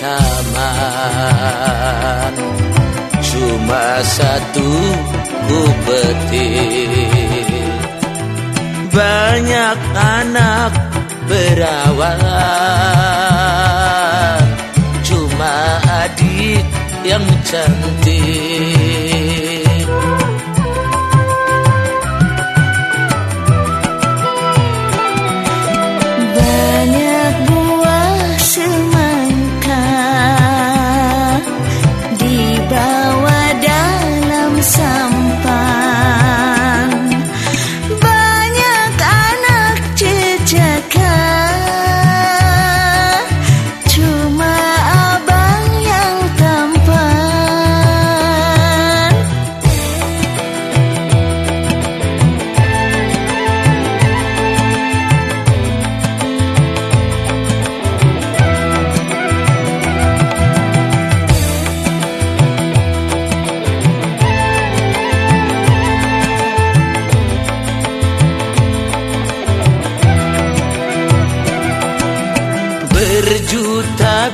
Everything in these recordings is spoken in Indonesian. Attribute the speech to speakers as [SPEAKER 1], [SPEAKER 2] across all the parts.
[SPEAKER 1] taman Cuma satu kupeti Banyak anak berawat, Cuma adik yang cantik.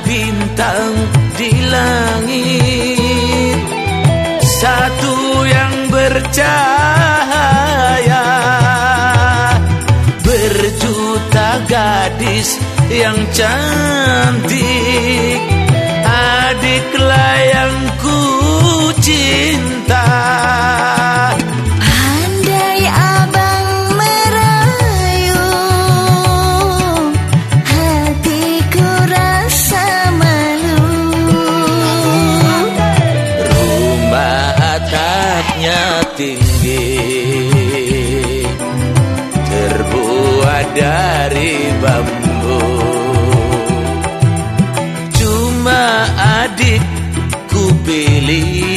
[SPEAKER 1] Bintang di langit. Satu yang bercahaya. Berjuta gadis yang cantik. Adiklah yang ku cinta dari bambu. Cuma adik ku pilih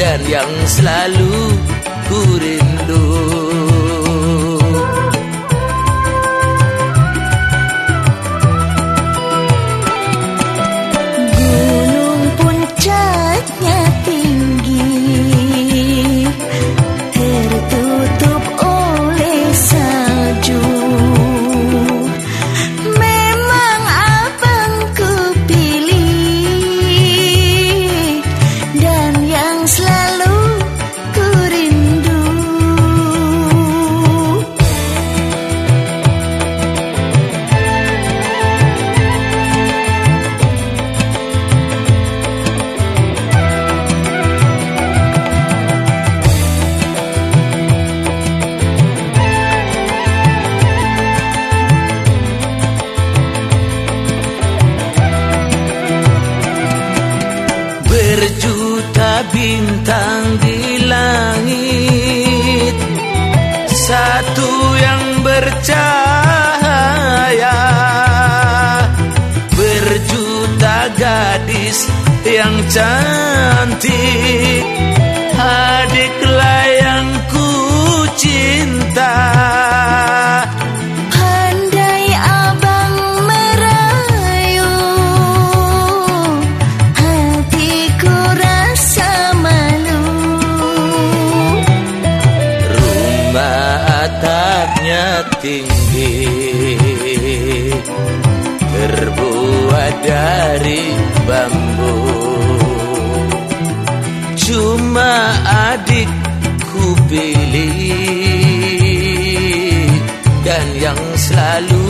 [SPEAKER 1] Dan yang selalu ku rindu bintang di langit. Satu yang bercahaya. Berjuta gadis yang cantik tinggi Terbuat dari bambu. Cuma adikku pilih Dan yang selalu ku